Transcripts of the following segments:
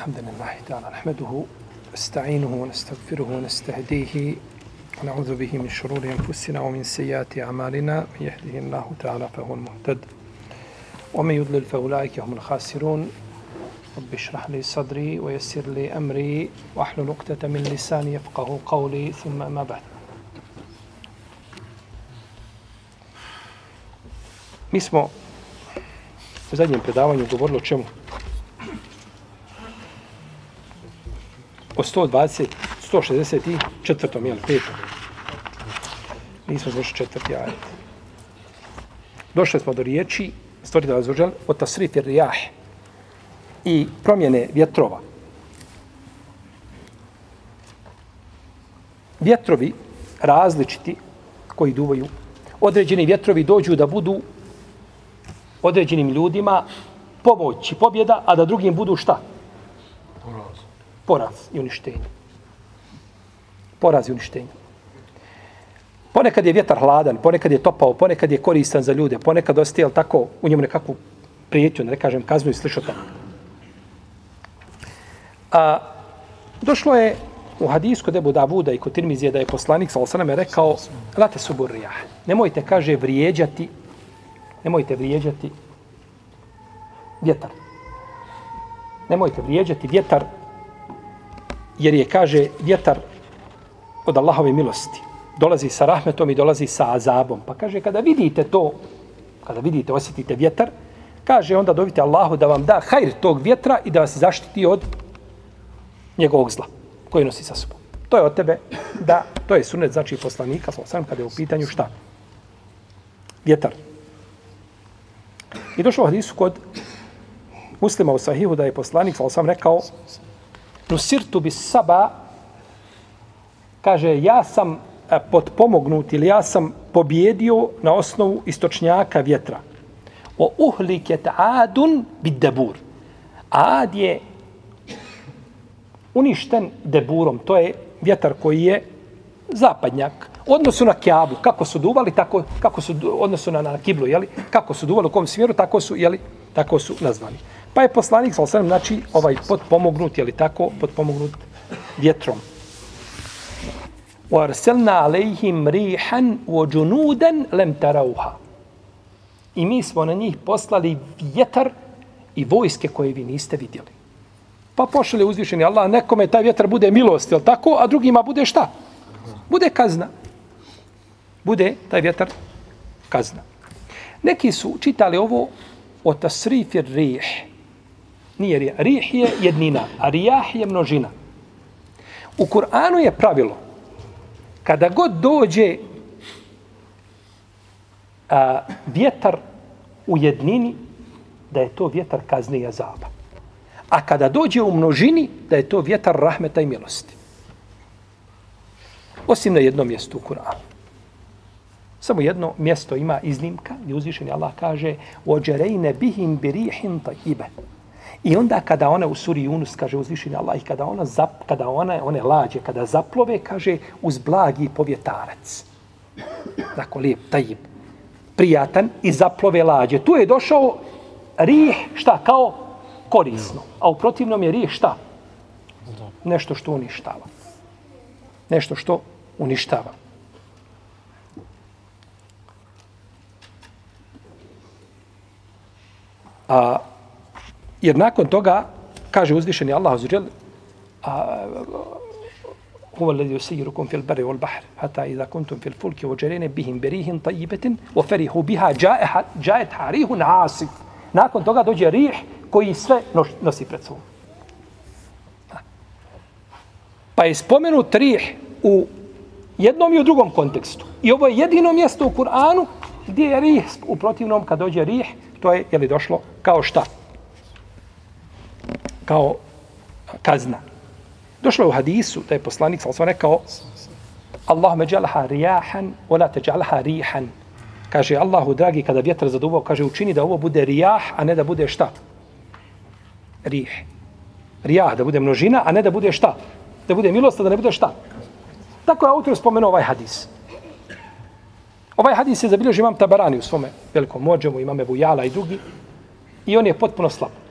الحمد لله تعالى نحمده نستعينه ونستغفره ونستهديه ونعوذ به من شرور أنفسنا ومن سيئات أعمالنا. من يهده الله تعالى فهو المهتد ومن يضلل فأولئك هم الخاسرون. رب اشرح لي صدري ويسر لي أمري واحلل عقدة من لساني يفقه قولي ثم ما بعد. Mi smo u zadnjem predavanju govorili o čemu? Po 120, 164. jel, petom. Nismo završili četvrti ajet. Došli smo do riječi, stvorite vas uđel, o tasriti rijah i promjene vjetrova. Vjetrovi različiti koji duvaju, određeni vjetrovi dođu da budu određenim ljudima pomoć i pobjeda, a da drugim budu šta? Poraz. Poraz i uništenje. Poraz i uništenje. Ponekad je vjetar hladan, ponekad je topao, ponekad je koristan za ljude, ponekad ostaje, tako, u njemu nekakvu prijetju, ne kažem kaznu i slišao tako. A, došlo je u hadijsku kod Ebu Davuda i kod Tirmizije da je poslanik, sa je rekao, late suburrijah, nemojte, kaže, vrijeđati nemojte vrijeđati vjetar. Nemojte vrijeđati vjetar, jer je, kaže, vjetar od Allahove milosti. Dolazi sa rahmetom i dolazi sa azabom. Pa kaže, kada vidite to, kada vidite, osjetite vjetar, kaže, onda dovite Allahu da vam da hajr tog vjetra i da vas zaštiti od njegovog zla koji nosi sa sobom. To je od tebe da, to je sunet, znači poslanika, sam kada je u pitanju šta? Vjetar. I došlo u hadisu kod muslima u sahihu da je poslanik, ali sam rekao, nusirtu bi saba, kaže, ja sam e, potpomognut ili ja sam pobjedio na osnovu istočnjaka vjetra. O uhliket adun bid debur. Ad je uništen deburom, to je vjetar koji je zapadnjak, odnosu na Kjabu, kako su duvali, tako, kako su odnosu na, na Kiblu, jeli? kako su duvali u kom smjeru, tako su, jeli? tako su nazvani. Pa je poslanik, sal sam, znači, ovaj potpomognut, jeli tako, potpomognut vjetrom. وَارْسَلْنَا عَلَيْهِمْ رِيحًا وَجُنُودًا لَمْ تَرَوْهَا I mi smo na njih poslali vjetar i vojske koje vi niste vidjeli. Pa pošli uzvišeni Allah, nekome taj vjetar bude milost, jel tako, a drugima bude šta? Bude kazna bude taj vjetar kazna. Neki su čitali ovo o tasrifir rih. Nije rijah. Rih je jednina, a rijah je množina. U Kur'anu je pravilo kada god dođe a, vjetar u jednini, da je to vjetar kazne i azaba. A kada dođe u množini, da je to vjetar rahmeta i milosti. Osim na jednom mjestu u Kur'anu. Samo jedno mjesto ima iznimka gdje uzvišeni Allah kaže ođerejne bihim birihin tajibe. I onda kada ona u suri Yunus kaže uzvišeni Allah i kada ona zap, kada ona one lađe kada zaplove kaže uz blagi povjetarac. Dakle lijep tajib. Prijatan i zaplove lađe. Tu je došao rih šta kao korisno. A u protivnom je rih šta? Nešto što uništava. Nešto što uništava. A, jer nakon toga, kaže uzvišeni Allah azuđel, a, huwa yusayyirukum fil barri wal bahri hatta idha kuntum fil fulki wajrina bihim birihin tayyibatin wa farihu biha ja'at ja'at harihun asif. Nakon toga dođe rih koji sve nosi pred sobom. Pa je spomenut rih u jednom i u drugom kontekstu. I ovo je jedino mjesto u Kur'anu gdje je rih u protivnom kad dođe rih to je je li došlo kao šta? Kao kazna. Došlo je u hadisu da je poslanik sallallahu rekao Allahumma ij'alha riyahan wa la taj'alha rihan. Kaže Allahu dragi kada vjetar zaduvao, kaže učini da ovo bude rijah, a ne da bude šta? Rih. Rijah, da bude množina, a ne da bude šta? Da bude milost, da ne bude šta? Tako je autor spomenuo ovaj hadis. Ovaj hadis je zabilježio imam Tabarani u svome velikom mođemu, imam Ebu Jala i drugi. I on je potpuno slab.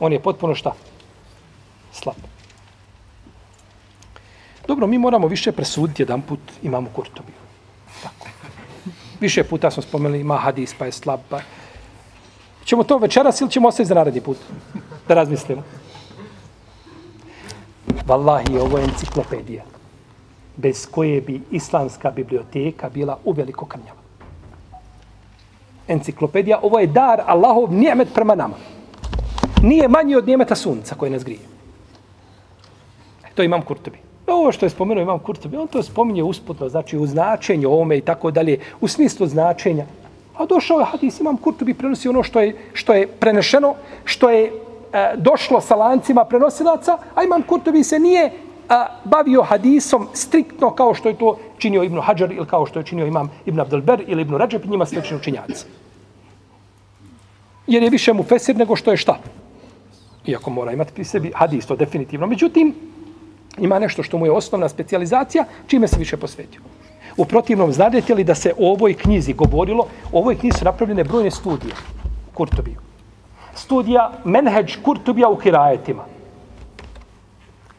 On je potpuno šta? Slab. Dobro, mi moramo više presuditi jedan put imamo Kurtobiju. Tako. Više puta smo spomenuli ima hadis pa je slab. Pa... Ćemo to večeras ili ćemo ostaviti za naredni put? Da razmislimo. Wallahi, ovo je enciklopedija bez koje bi islamska biblioteka bila uveliko krnjava. Enciklopedija, ovo je dar Allahov nijemet prema nama. Nije manji od njemeta sunca koje nas grije. E, to imam Kurtobi. Ovo što je spomenuo imam Kurtobi, on to spominje usputno, znači u značenju ovome i tako dalje, u smislu značenja. A došao je hadis, imam Kurtobi, prenosi ono što je, što je prenešeno, što je e, došlo sa lancima prenosilaca, a imam Kurtobi se nije a, bavio hadisom striktno kao što je to činio Ibn Hajar ili kao što je činio imam Ibn Abdelber ili Ibn Rajab, njima slični učinjaci. Jer je više mu fesir nego što je šta. Iako mora imati pri sebi hadis, to definitivno. Međutim, ima nešto što mu je osnovna specializacija, čime se više posvetio. U protivnom, znadete li da se o ovoj knjizi govorilo, o ovoj knjizi su napravljene brojne studije, Kurtobiju. Studija Menheđ Kurtobija u Hirajetima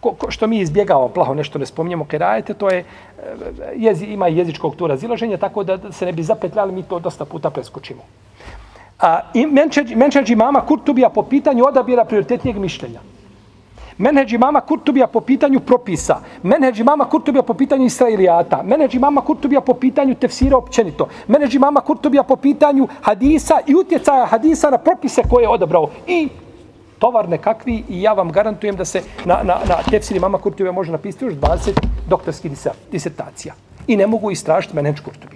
ko, ko, što mi izbjegavamo, plaho nešto ne spominjemo, Kirajete, to je, e, e, jezi, ima jezičkog tu razilaženja, tako da se ne bi zapetljali, mi to dosta puta preskočimo. A, i menčeđi mama Kurtubija po pitanju odabira prioritetnijeg mišljenja. Menheđ mama Kurtubija po pitanju propisa. menheđ mama Kurtubija po pitanju Israilijata. menheđ mama Kurtubija po pitanju tefsira općenito. menheđ mama Kurtubija po pitanju hadisa i utjecaja hadisa na propise koje je odabrao. I tovar nekakvi i ja vam garantujem da se na, na, na tefsiri mama Kurtubija može napisati još 20 doktorskih disertacija. I ne mogu istražiti menheđ Kurtubija.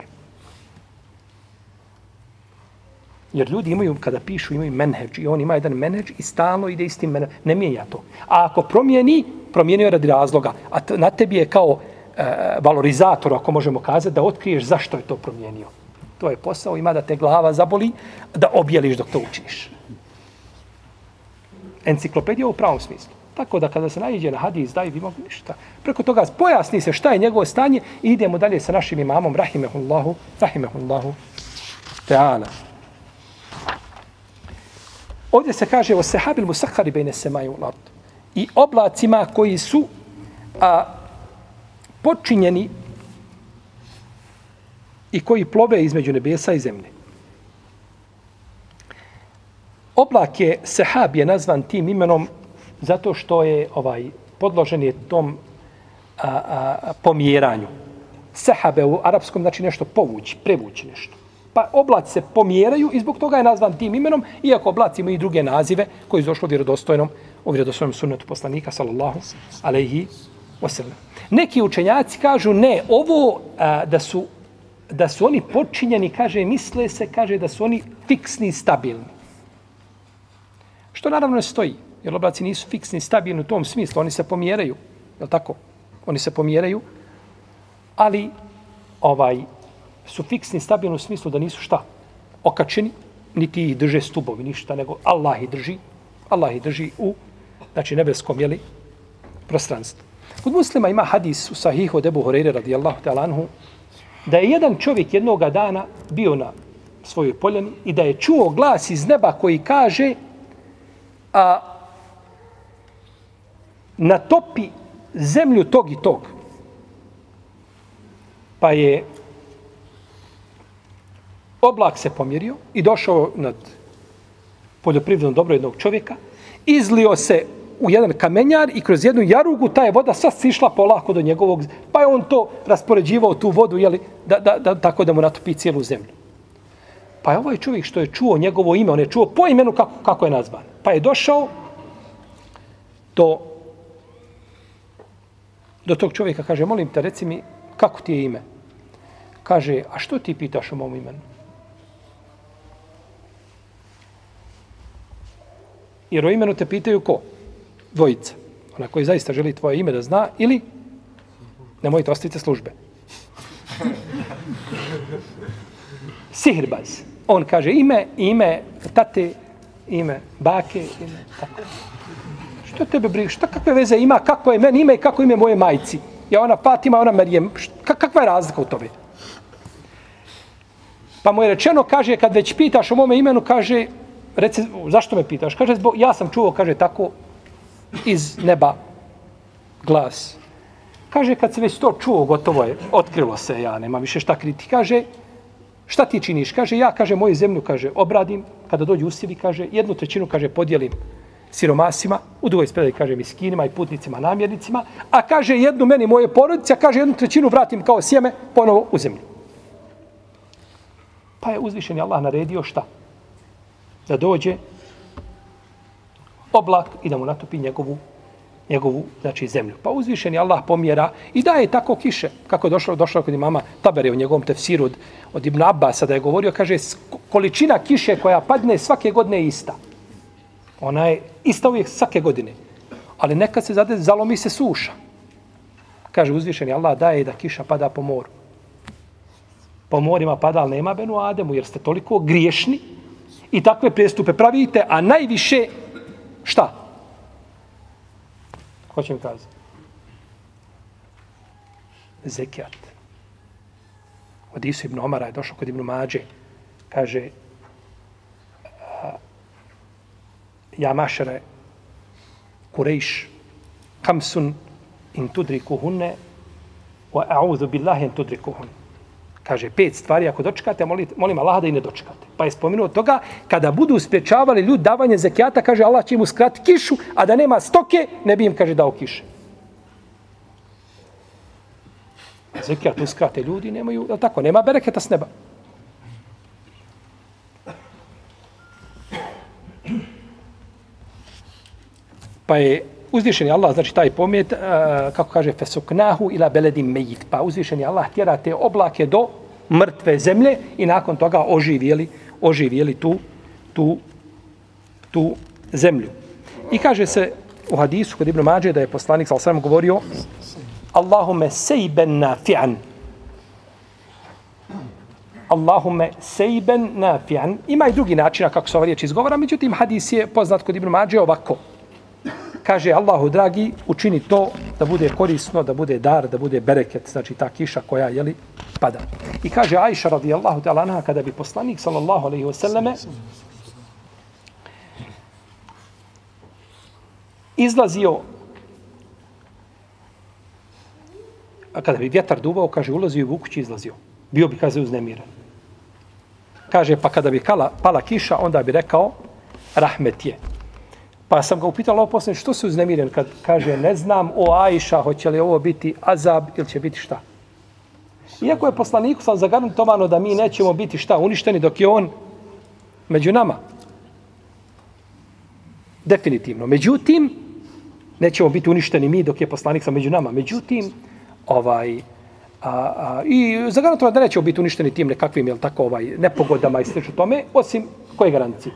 Jer ljudi imaju, kada pišu, imaju menheđ i on ima jedan menheđ i stalno ide istim menheđ. Ne mijenja to. A ako promijeni, promijenio radi razloga. A na tebi je kao e, valorizator, ako možemo kazati, da otkriješ zašto je to promijenio. To je posao, ima da te glava zaboli, da objeliš dok to učiniš enciklopedija u pravom smislu. Tako da kada se nađe na hadis, daj vi mogu ništa. Preko toga pojasni se šta je njegovo stanje i idemo dalje sa našim imamom, rahimehullahu, rahimehullahu, teala. Ovdje se kaže o sehabil musakhari bejne semaju lart. I oblacima koji su a, počinjeni i koji plove između nebesa i zemlje. Oblak je, sehab je nazvan tim imenom zato što je ovaj podložen je tom a, a, pomjeranju. Sehabe u arapskom znači nešto povući, prevući nešto. Pa oblaci se pomjeraju i zbog toga je nazvan tim imenom, iako oblaci imaju i druge nazive koji je došlo vjerodostojnom, u vjerodostojnom sunnetu poslanika, sallallahu alaihi wasallam. Neki učenjaci kažu ne, ovo a, da su da su oni počinjeni, kaže, misle se, kaže da su oni fiksni i stabilni. Što naravno ne stoji, jer oblaci nisu fiksni, stabilni u tom smislu, oni se pomjeraju, je tako? Oni se pomjeraju, ali ovaj su fiksni, stabilni u smislu da nisu šta? Okačeni, niti ih drže stubovi, ništa, nego Allah ih drži, Allah ih drži u, znači, nebeskom, jeli, prostranstvu. Kod muslima ima hadis u sahihu debu Horeire radijallahu ta'ala anhu, da je jedan čovjek jednog dana bio na svojoj poljani i da je čuo glas iz neba koji kaže a natopi zemlju tog i tog. Pa je oblak se pomjerio i došao nad poljoprivredno dobro jednog čovjeka, izlio se u jedan kamenjar i kroz jednu jarugu ta je voda sva sišla polako do njegovog, pa je on to raspoređivao tu vodu, jeli, da, da, da, tako da mu natopi cijelu zemlju. Pa je ovaj čovjek što je čuo njegovo ime, on je čuo po imenu kako, kako je nazvan. Pa je došao do, do tog čovjeka, kaže, molim te, reci mi, kako ti je ime? Kaže, a što ti pitaš o mom imenu? Jer o imenu te pitaju ko? Dvojica. Ona koji zaista želi tvoje ime da zna ili nemojte ostavite službe. Sihirbaz. On kaže ime, ime tate, ime bake, ime tako. Što tebe briga? Šta kakve veze ima? Kako je meni ime i kako ime moje majci? Ja ona Fatima, ona Marijem. Kakva je razlika u tome? Pa mu je rečeno, kaže, kad već pitaš o mome imenu, kaže, reci, zašto me pitaš? Kaže, zbog, ja sam čuo, kaže, tako iz neba glas. Kaže, kad se već to čuo, gotovo je, otkrilo se, ja nema više šta kriti. Kaže, šta ti činiš? Kaže, ja, kaže, moju zemlju, kaže, obradim, kada dođu usjevi, kaže, jednu trećinu, kaže, podijelim siromasima, u drugoj spredaj, kaže, miskinima i putnicima, namjernicima, a kaže, jednu meni moje porodice, a kaže, jednu trećinu vratim kao sjeme, ponovo u zemlju. Pa je uzvišeni Allah naredio šta? Da dođe oblak i da mu natopi njegovu njegovu znači zemlju. Pa uzvišeni Allah pomjera i daje tako kiše. Kako je došlo, došlo kod imama Tabere u njegovom tefsiru od, od Ibn Abbas, da je govorio, kaže, količina kiše koja padne svake godine je ista. Ona je ista uvijek svake godine. Ali nekad se zade, zalomi se suša. Kaže uzvišeni Allah daje da kiša pada po moru. Po morima pada, ali nema Benu Ademu, jer ste toliko griješni i takve prestupe pravite, a najviše šta? Ko će mi kazati? Zekijat. Od Isu ibn Omara je došao kod ibn Mađe. Kaže, ja mašere kurejš kamsun in tudriku wa a'udhu billahi in tudriku. Kaže, pet stvari, ako dočekate, molim, molim Allah da i ne dočekate. Pa je spomenuo toga, kada budu spriječavali ljud davanje zekijata, kaže, Allah će im uskrati kišu, a da nema stoke, ne bi im, kaže, dao kiše. Zekijat uskrate ljudi, nemaju, je tako, nema bereketa s neba. Pa je uzvišeni Allah, znači taj pomjet, uh, eh, kako kaže, fesuknahu ila beledim mejit. Pa uzvišeni Allah tjera te oblake do mrtve zemlje i nakon toga oživjeli, oživjeli tu, tu, tu zemlju. I kaže se u hadisu kod Ibn Mađe da je poslanik sa osram govorio Allahume sejben nafi'an. Allahume sejben nafi'an. Ima i drugi način kako se ova riječ izgovara, međutim hadis je poznat kod Ibn Mađe ovako kaže Allahu dragi, učini to da bude korisno, da bude dar, da bude bereket, znači ta kiša koja je li pada. I kaže Ajša radijallahu ta'ala anha kada bi poslanik sallallahu alejhi ve selleme izlazio a kada bi vjetar duvao, kaže, ulazio u vukući izlazio. Bio bi, kaže, uznemiran. Kaže, pa kada bi kala, pala kiša, onda bi rekao, rahmet je. Pa sam ga upitala ovo poslije, što se uznemiren kad kaže, ne znam o Ajša, hoće li ovo biti azab ili će biti šta? Iako je poslaniku sam zagarantovano da mi nećemo biti šta, uništeni dok je on među nama. Definitivno. Međutim, nećemo biti uništeni mi dok je poslanik sam među nama. Međutim, ovaj, a, a, i zagarantovano da nećemo biti uništeni tim nekakvim, jel tako, ovaj, nepogodama i slično tome, osim koje garancije?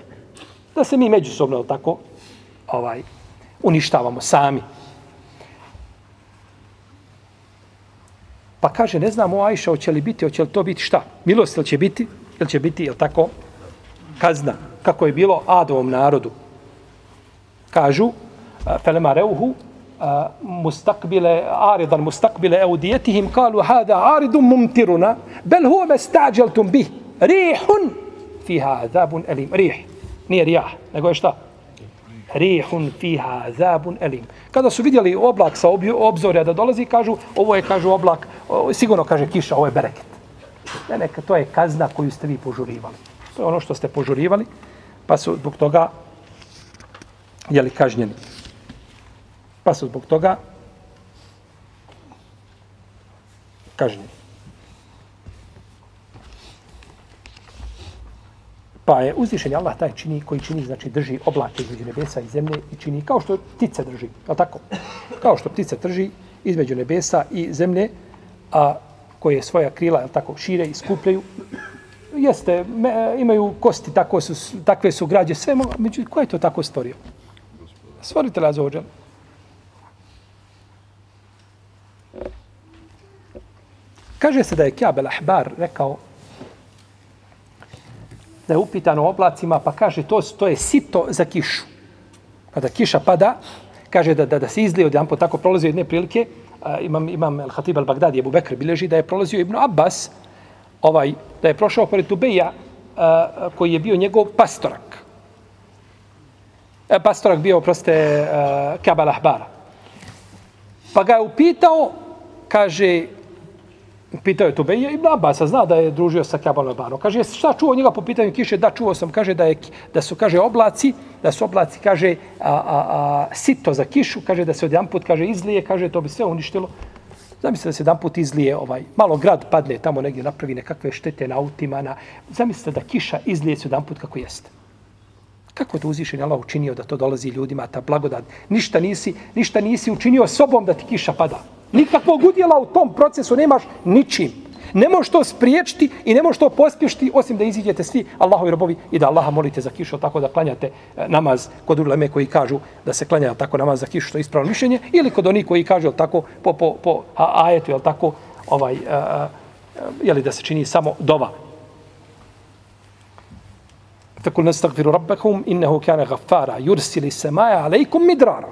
Da se mi međusobno, tako, ovaj uništavamo sami. Pa kaže, ne znamo Ajša, hoće li biti, hoće li to biti šta? Milost ili će biti, ili će biti, jel tako, kazna, kako je bilo Adovom narodu. Kažu, felema reuhu, mustakbile, aridan mustakbile eudijetihim, kalu, hada aridum mumtiruna, bel huve me stađeltum bih, rihun, fiha azabun elim, rih, nije rijah, nego je šta? Rihun fiha azabun elim. Kada su vidjeli oblak sa obzorja da dolazi, kažu, ovo je, kažu, oblak, sigurno kaže kiša, ovo je bereket. Ne, neka, to je kazna koju ste vi požurivali. To je ono što ste požurivali, pa su zbog toga jeli kažnjeni. Pa su zbog toga kažnjeni. Pa je uzvišen Allah taj čini koji čini, znači drži oblake između nebesa i zemlje i čini kao što ptice drži, je tako? Kao što ptice drži između nebesa i zemlje, a koje svoja krila, je tako, šire i skupljaju. Jeste, me, imaju kosti, tako su, takve su građe, sve mogu, među, ko je to tako stvorio? Stvorite la zođan. Kaže se da je Kjabel Ahbar rekao da je upitan o oblacima, pa kaže to, to je sito za kišu. Pa Kada kiša pada, kaže da, da, da se izlije od jedan tako prolazi jedne prilike, a, imam, imam El Hatib Al Bagdadi, Ebu Bekr, bileži da je prolazio Ibn Abbas, ovaj, da je prošao pored Tubeja, a, koji je bio njegov pastorak. E, pastorak bio, proste, uh, Kabal Ahbara. Pa ga je upitao, kaže, pitao je Tubeja i Abbas zna da je družio sa Kabal Ahbarom. Kaže, šta čuo njega po pitanju kiše? Da, čuo sam, kaže, da, je, da su, kaže, oblaci, da su oblaci, kaže, a, a, a, sito za kišu, kaže, da se odjedan put, kaže, izlije, kaže, to bi sve uništilo. Zamislite da se jedan put izlije, ovaj, malo grad padne, tamo negdje napravi nekakve štete na autima. Na... Zamislite da kiša izlije se jedan put kako jeste. Kako je to uzvišen Allah učinio da to dolazi ljudima, ta blagodat? Ništa nisi, ništa nisi učinio sobom da ti kiša pada. Nikakvog udjela u tom procesu nemaš ničim. Ne možeš to spriječiti i ne možeš to pospješiti osim da iziđete svi Allahovi robovi i da Allaha molite za kišu tako da klanjate e, namaz kod uleme koji kažu da se klanja tako namaz za kišu što je ispravno mišljenje ili kod onih koji kažu tako po, po, po ajetu jel tako ovaj, e, e, a, jeli da se čini samo dova. Tako nastagfiru rabbakum innehu kana gaffara yursilis semaja alejkum midrara.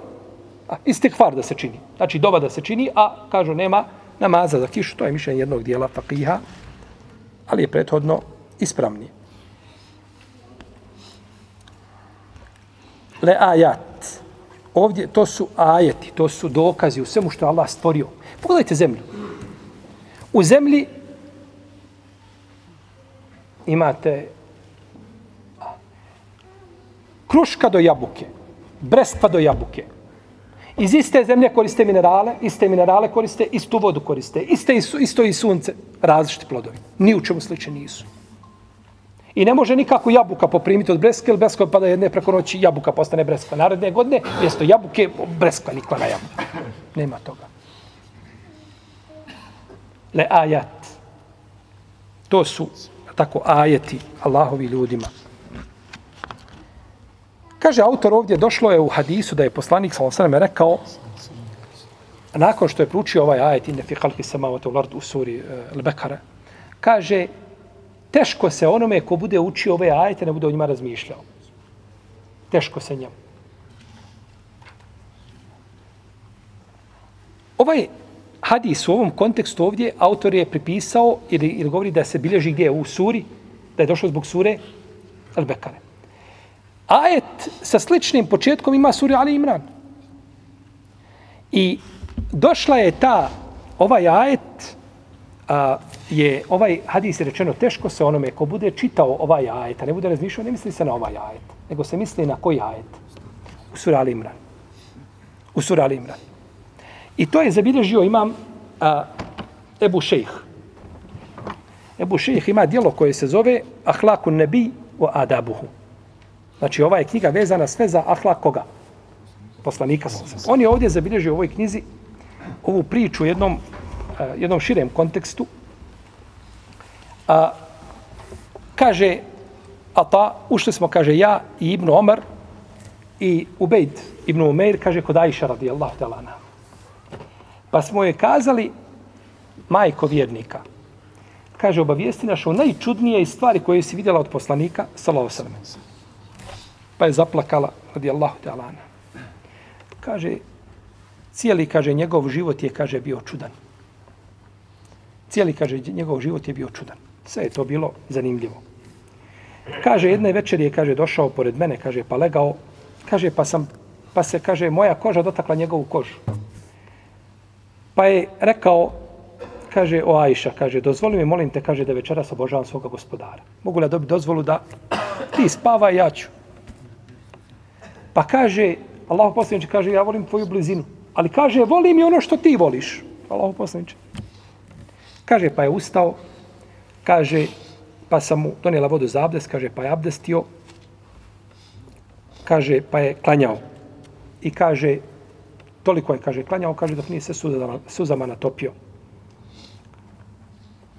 Istikvar da se čini. Znači dova da se čini, a kažu nema namaza za kišu, to je mišljenje jednog dijela fakiha, ali je prethodno ispravnije. Le ajat. Ovdje to su ajeti, to su dokazi u svemu što je Allah stvorio. Pogledajte zemlju. U zemlji imate kruška do jabuke, breskva do jabuke, Iz iste zemlje koriste minerale, iste minerale koriste, istu vodu koriste, iste, isto i sunce, različiti plodovi. Ni u čemu sliče nisu. I ne može nikako jabuka poprimiti od breske, ili breska pada jedne preko noći, jabuka postane breska. Naredne godine, mjesto jabuke, breska nikla na jabuka. Nema toga. Le ajat. To su tako ajeti Allahovi ljudima. Kaže autor ovdje, došlo je u hadisu da je poslanik sa osrem rekao, nakon što je pručio ovaj ajet, inne fi halki samavata u lardu u suri e, Al-Bekara, kaže, teško se onome ko bude učio ove ajete, ne bude o njima razmišljao. Teško se njemu. Ovaj hadis u ovom kontekstu ovdje, autor je pripisao ili, ili govori da se bilježi gdje u suri, da je došlo zbog sure Al-Bekare. Ajet sa sličnim početkom ima suri Ali Imran. I došla je ta, ovaj ajet, a, je ovaj hadis je rečeno teško se onome ko bude čitao ovaj ajet, a ne bude razmišljao, ne misli se na ovaj ajet, nego se misli na koji ajet? U suri Ali Imran. U suri Ali Imran. I to je zabilježio imam a, Ebu Šejh. Ebu Šejh ima dijelo koje se zove Ahlaku nebi o adabuhu. Znači, ova je knjiga vezana sve za ahlak koga? Poslanika. On je ovdje zabilježio u ovoj knjizi ovu priču u jednom, uh, jednom širem kontekstu. A, kaže, a ta, ušli smo, kaže, ja i Ibnu Omar i Ubejd Ibnu Umeir, kaže, kod Aisha radijallahu talana. Pa smo je kazali, majko vjernika, kaže, obavijesti naš o najčudnije stvari koje si vidjela od poslanika, sallahu sallam. Pa je zaplakala, radi Allahu te. Kaže, cijeli, kaže, njegov život je, kaže, bio čudan. Cijeli, kaže, njegov život je bio čudan. Sve je to bilo zanimljivo. Kaže, jedne večeri je, kaže, došao pored mene, kaže, pa legao, kaže, pa sam, pa se, kaže, moja koža dotakla njegovu kožu. Pa je rekao, kaže, o Ajša, kaže, dozvoli mi, molim te, kaže, da večeras obožavam svoga gospodara. Mogu li ja dobiti dozvolu da ti spava, ja ću. Pa kaže, Allah poslaniče kaže, ja volim tvoju blizinu. Ali kaže, volim i ono što ti voliš. Allah poslaniče. Kaže, pa je ustao. Kaže, pa sam mu donijela vodu za abdest. Kaže, pa je abdestio. Kaže, pa je klanjao. I kaže, toliko je, kaže, klanjao. Kaže, dok nije se suzama, suzama natopio.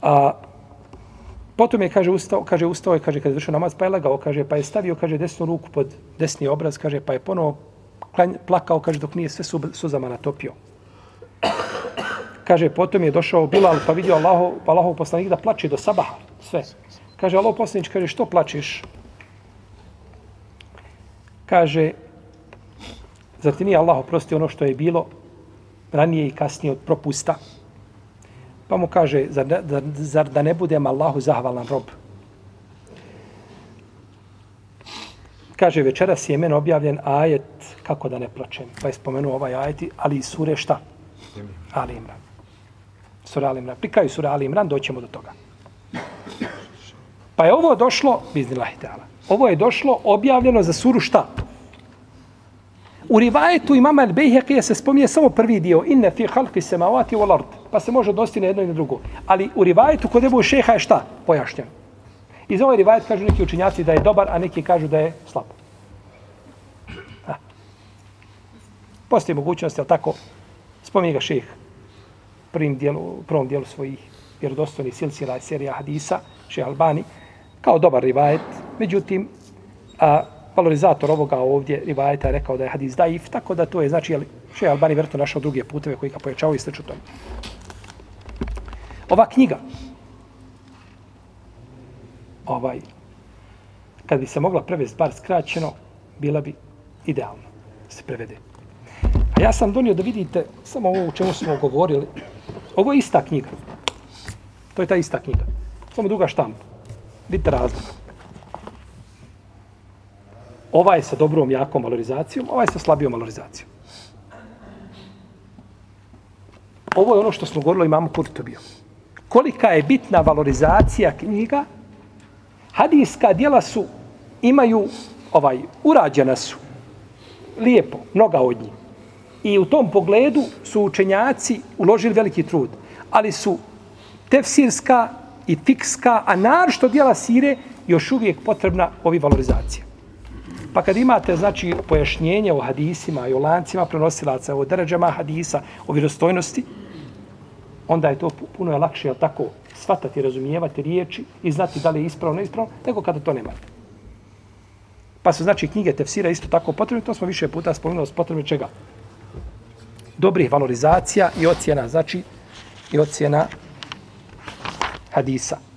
A Potom je, kaže, ustao, kaže, ustao je, kaže, kad je vršio namaz, pa je legao, kaže, pa je stavio, kaže, desnu ruku pod desni obraz, kaže, pa je ponovo klanj, plakao, kaže, dok nije sve su, suzama natopio. Kaže, potom je došao Bilal, pa vidio Allaho, pa Allahov poslanik da plače do sabaha, sve. Kaže, Allahov poslanik, kaže, što plačeš? Kaže, zar ti nije Allah oprostio ono što je bilo ranije i kasnije od propusta? Pa mu kaže, zar, da, zar da ne budem Allahu zahvalan rob? kaže večeras je meni objavljen ajet kako da ne plačem. Pa je spomenuo ovaj ajet, ali i sure šta? Ali Imran. Sura Ali Imran. Prikaju sura Ali Imran, doćemo do toga. Pa je ovo došlo, biznila teala. Ovo je došlo objavljeno za suru šta? U rivajetu imama El Bejheqija se spominje samo prvi dio. Inne fi halki semavati u ard. Pa se može odnositi na jedno i na drugo. Ali u rivajetu kod Ebu Šeha je šta? Pojašnjeno. Iz ovaj rivajet kažu neki učinjaci da je dobar, a neki kažu da je slab. Ha. Postoji mogućnost, je tako? Spominje ga šeh prvim dijelu, prvom dijelu svojih vjerodostojnih silsila i serija hadisa, šeh Albani, kao dobar rivajet. Međutim, a, valorizator ovoga ovdje rivajeta je rekao da je hadis daif, tako da to je, znači, jel, šeh Albani vjerojatno našao druge puteve koji ga pojačavaju i slično tome. Ova knjiga, ovaj, kad bi se mogla prevesti bar skraćeno, bila bi idealno se prevede. A ja sam donio da vidite samo ovo u čemu smo govorili. Ovo je ista knjiga. To je ta ista knjiga. Samo druga štampa. Vidite razliku. Ova je sa dobrom, jakom valorizacijom, ova je sa slabijom valorizacijom. Ovo je ono što smo govorili imamo Kurtobiju. Kolika je bitna valorizacija knjiga Hadijska dijela su, imaju, ovaj, urađena su, lijepo, mnoga od njih. I u tom pogledu su učenjaci uložili veliki trud. Ali su tefsirska i fikska, a naročito dijela sire, još uvijek potrebna ovi valorizacija. Pa kad imate, znači, pojašnjenje o hadisima i o lancima prenosilaca, o deređama hadisa, o vjerostojnosti, onda je to puno je lakše, jel tako, shvatati, razumijevati riječi i znati da li je ispravno, ne ispravno, nego kada to nemate. Pa su znači knjige tefsira isto tako potrebne, to smo više puta spomenuli s potrebne čega? Dobrih valorizacija i ocjena, znači i ocjena hadisa.